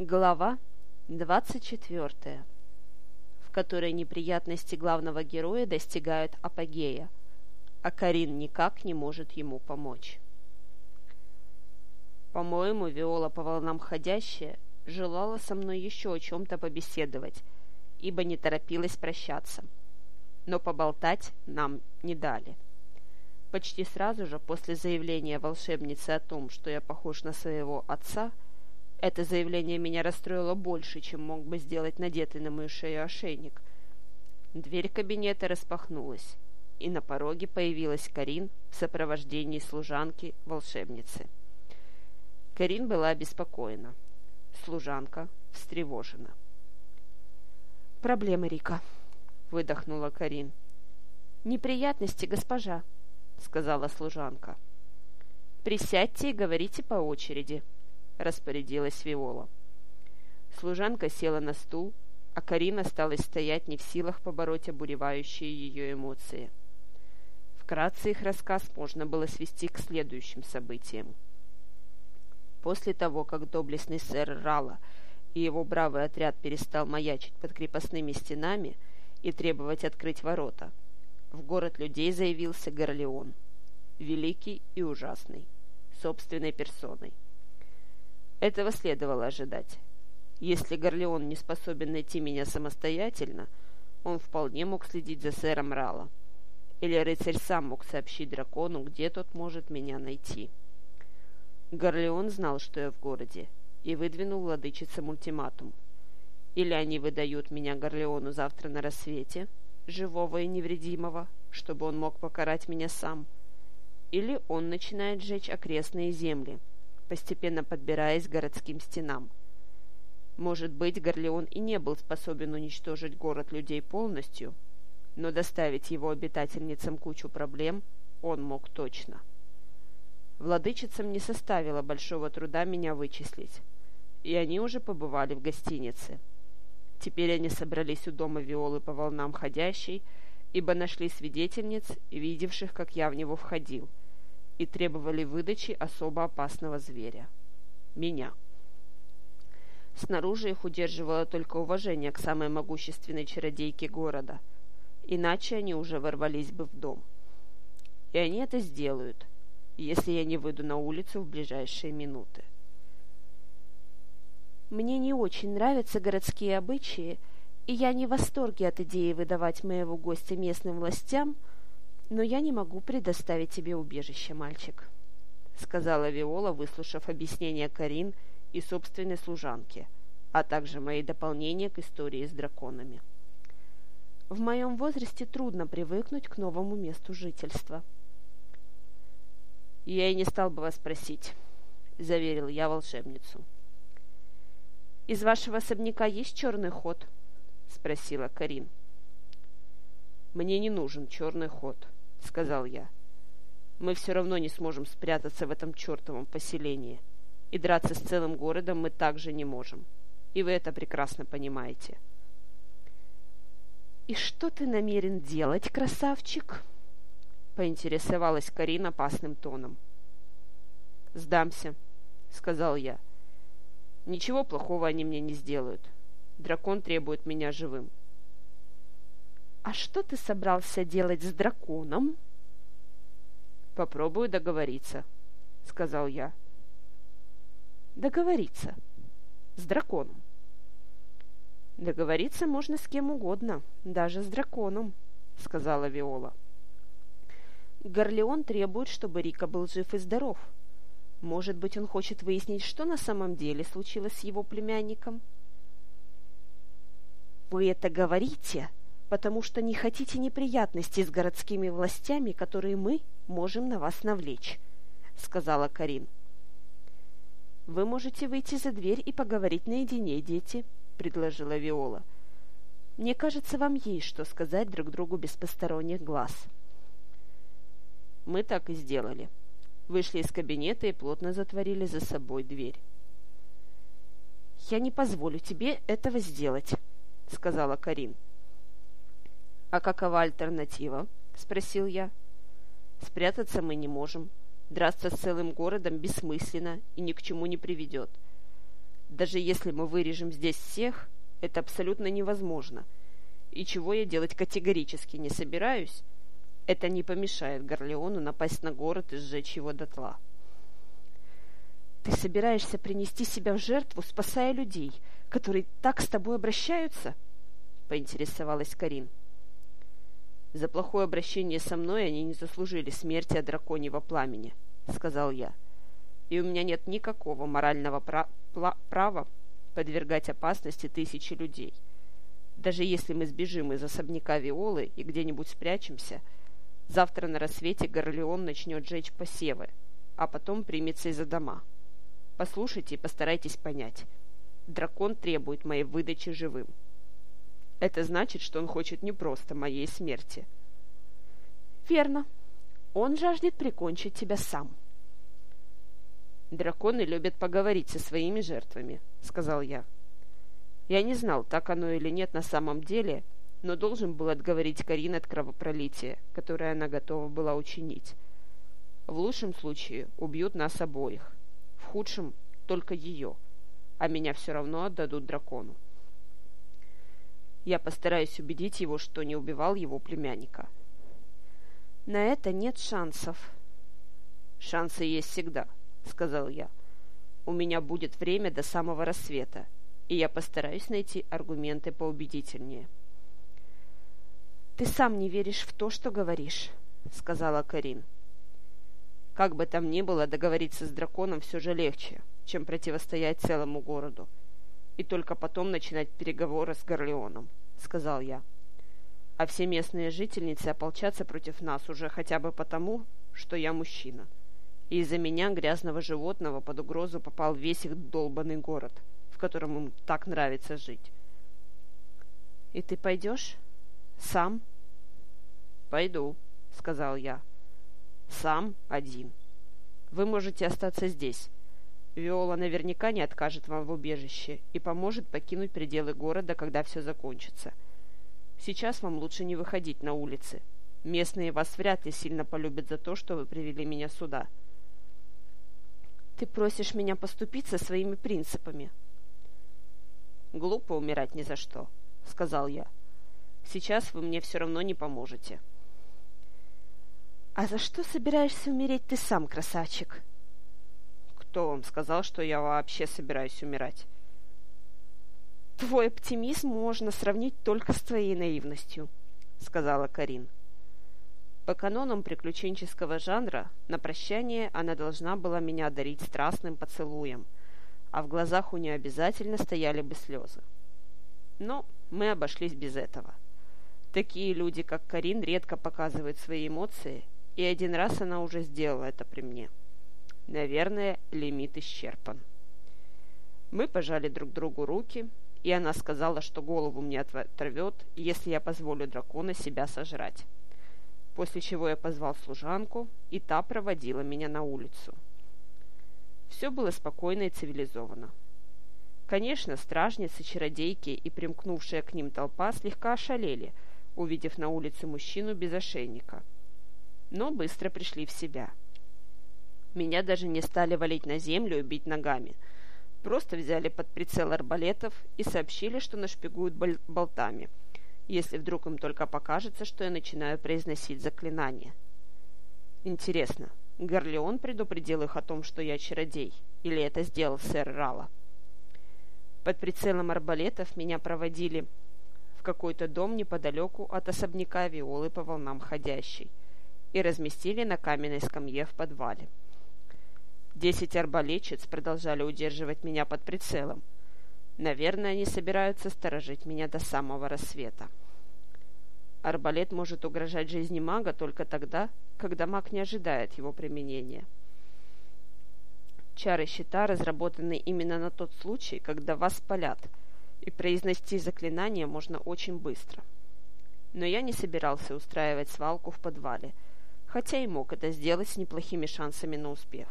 Глава 24, в которой неприятности главного героя достигают апогея, а Карин никак не может ему помочь. По-моему, Виола по волнам ходящая желала со мной еще о чем-то побеседовать, ибо не торопилась прощаться. Но поболтать нам не дали. Почти сразу же после заявления волшебницы о том, что я похож на своего отца – это заявление меня расстроило больше, чем мог бы сделать надетый на мою шею ошейник. Дверь кабинета распахнулась, и на пороге появилась Карин в сопровождении служанки-волшебницы. Карин была обеспокоена. Служанка встревожена. «Проблемы, Рика», — выдохнула Карин. «Неприятности, госпожа», — сказала служанка. «Присядьте и говорите по очереди», —— распорядилась Виола. Служанка села на стул, а Карина осталась стоять не в силах побороть обуревающие ее эмоции. Вкратце их рассказ можно было свести к следующим событиям. После того, как доблестный сэр Рала и его бравый отряд перестал маячить под крепостными стенами и требовать открыть ворота, в город людей заявился Горлеон, великий и ужасный, собственной персоной. Этого следовало ожидать. Если Горлеон не способен найти меня самостоятельно, он вполне мог следить за сэром Рала. Или рыцарь сам мог сообщить дракону, где тот может меня найти. Горлеон знал, что я в городе, и выдвинул владычицам ультиматум. Или они выдают меня Горлеону завтра на рассвете, живого и невредимого, чтобы он мог покарать меня сам, или он начинает сжечь окрестные земли, постепенно подбираясь к городским стенам. Может быть, Горлеон и не был способен уничтожить город людей полностью, но доставить его обитательницам кучу проблем он мог точно. Владычицам не составило большого труда меня вычислить, и они уже побывали в гостинице. Теперь они собрались у дома Виолы по волнам ходящей, ибо нашли свидетельниц, видевших, как я в него входил – и требовали выдачи особо опасного зверя – меня. Снаружи их удерживало только уважение к самой могущественной чародейке города, иначе они уже ворвались бы в дом. И они это сделают, если я не выйду на улицу в ближайшие минуты. Мне не очень нравятся городские обычаи, и я не в восторге от идеи выдавать моего гостя местным властям – «Но я не могу предоставить тебе убежище, мальчик», — сказала Виола, выслушав объяснение Карин и собственной служанки, а также мои дополнения к истории с драконами. «В моем возрасте трудно привыкнуть к новому месту жительства». «Я и не стал бы вас просить», — заверил я волшебницу. «Из вашего особняка есть черный ход?» — спросила Карин. «Мне не нужен черный ход», — сказал я. «Мы все равно не сможем спрятаться в этом чертовом поселении, и драться с целым городом мы также не можем, и вы это прекрасно понимаете». «И что ты намерен делать, красавчик?» — поинтересовалась Карина опасным тоном. «Сдамся», — сказал я. «Ничего плохого они мне не сделают. Дракон требует меня живым. «А что ты собрался делать с драконом?» «Попробую договориться», — сказал я. «Договориться? С драконом?» «Договориться можно с кем угодно, даже с драконом», — сказала Виола. «Горлеон требует, чтобы Рика был жив и здоров. Может быть, он хочет выяснить, что на самом деле случилось с его племянником?» «Вы это говорите?» Потому что не хотите неприятностей с городскими властями, которые мы можем на вас навлечь», — сказала Карин. «Вы можете выйти за дверь и поговорить наедине, дети», — предложила Виола. «Мне кажется, вам есть что сказать друг другу без посторонних глаз». Мы так и сделали. Вышли из кабинета и плотно затворили за собой дверь. «Я не позволю тебе этого сделать», — сказала Карин. «А какова альтернатива?» – спросил я. «Спрятаться мы не можем. Драться с целым городом бессмысленно и ни к чему не приведет. Даже если мы вырежем здесь всех, это абсолютно невозможно. И чего я делать категорически не собираюсь, это не помешает Горлеону напасть на город и сжечь его дотла. Ты собираешься принести себя в жертву, спасая людей, которые так с тобой обращаются? Поинтересовалась Карин. За плохое обращение со мной они не заслужили смерти от драконьего пламени, сказал я. И у меня нет никакого морального права подвергать опасности тысячи людей. Даже если мы сбежим из особняка Виолы и где-нибудь спрячемся, завтра на рассвете Горлеон начнет жечь посевы, а потом примется и за дома. Послушайте и постарайтесь понять. Дракон требует моей выдачи живым. Это значит, что он хочет не просто моей смерти. Верно. Он жаждет прикончить тебя сам. Драконы любят поговорить со своими жертвами, сказал я. Я не знал, так оно или нет на самом деле, но должен был отговорить Карин от кровопролития, которое она готова была учинить. В лучшем случае убьют нас обоих худшем только ее, а меня все равно отдадут дракону. Я постараюсь убедить его, что не убивал его племянника. На это нет шансов. Шансы есть всегда, сказал я. У меня будет время до самого рассвета, и я постараюсь найти аргументы поубедительнее. Ты сам не веришь в то, что говоришь, сказала Карин. Как бы там ни было, договориться с драконом все же легче, чем противостоять целому городу. И только потом начинать переговоры с Горлеоном, — сказал я. А все местные жительницы ополчатся против нас уже хотя бы потому, что я мужчина. И из-за меня, грязного животного, под угрозу попал весь их долбанный город, в котором им так нравится жить. «И ты пойдешь? Сам?» «Пойду», — сказал я. Сам один. Вы можете остаться здесь. Виола наверняка не откажет вам в убежище и поможет покинуть пределы города, когда все закончится. Сейчас вам лучше не выходить на улицы. Местные вас вряд ли сильно полюбят за то, что вы привели меня сюда. Ты просишь меня поступить со своими принципами. Глупо умирать ни за что, сказал я. Сейчас вы мне все равно не поможете. — «А за что собираешься умереть ты сам, красавчик?» «Кто вам сказал, что я вообще собираюсь умирать?» «Твой оптимизм можно сравнить только с твоей наивностью», — сказала Карин. По канонам приключенческого жанра, на прощание она должна была меня одарить страстным поцелуем, а в глазах у нее обязательно стояли бы слезы. Но мы обошлись без этого. Такие люди, как Карин, редко показывают свои эмоции — и один раз она уже сделала это при мне. Наверное, лимит исчерпан. Мы пожали друг другу руки, и она сказала, что голову мне оторвет, если я позволю дракона себя сожрать. После чего я позвал служанку, и та проводила меня на улицу. Все было спокойно и цивилизованно. Конечно, стражницы, чародейки и примкнувшая к ним толпа слегка ошалели, увидев на улице мужчину без ошейника – но быстро пришли в себя. Меня даже не стали валить на землю и бить ногами. Просто взяли под прицел арбалетов и сообщили, что нашпигуют болтами, если вдруг им только покажется, что я начинаю произносить заклинание. Интересно, Горлеон предупредил их о том, что я чародей, или это сделал сэр Рала? Под прицелом арбалетов меня проводили в какой-то дом неподалеку от особняка Виолы по волнам ходящей и разместили на каменной скамье в подвале. Десять арбалетчиц продолжали удерживать меня под прицелом. Наверное, они собираются сторожить меня до самого рассвета. Арбалет может угрожать жизни мага только тогда, когда маг не ожидает его применения. Чары щита разработаны именно на тот случай, когда вас палят, и произнести заклинание можно очень быстро. Но я не собирался устраивать свалку в подвале – хотя и мог это сделать с неплохими шансами на успех.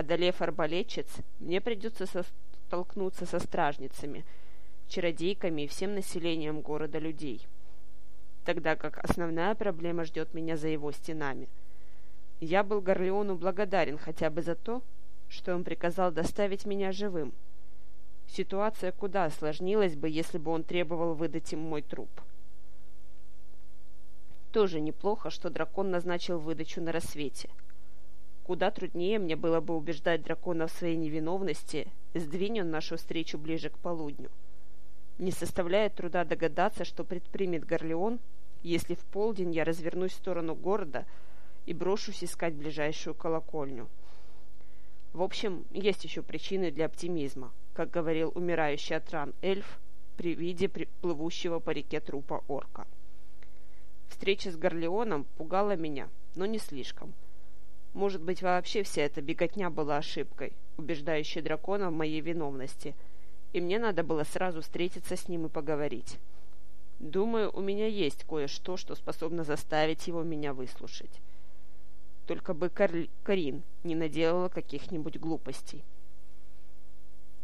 Одолев арбалетчиц, мне придется столкнуться со стражницами, чародейками и всем населением города людей, тогда как основная проблема ждет меня за его стенами. Я был Горлеону благодарен хотя бы за то, что он приказал доставить меня живым, Ситуация куда осложнилась бы, если бы он требовал выдать им мой труп. Тоже неплохо, что дракон назначил выдачу на рассвете. Куда труднее мне было бы убеждать дракона в своей невиновности, сдвинь он нашу встречу ближе к полудню. Не составляет труда догадаться, что предпримет Горлеон, если в полдень я развернусь в сторону города и брошусь искать ближайшую колокольню. В общем, есть еще причины для оптимизма, как говорил умирающий от ран эльф при виде плывущего по реке трупа орка. Встреча с Горлеоном пугала меня, но не слишком. Может быть, вообще вся эта беготня была ошибкой, убеждающей дракона в моей виновности, и мне надо было сразу встретиться с ним и поговорить. Думаю, у меня есть кое-что, что способно заставить его меня выслушать. Только бы Кар... Карин не наделала каких-нибудь глупостей.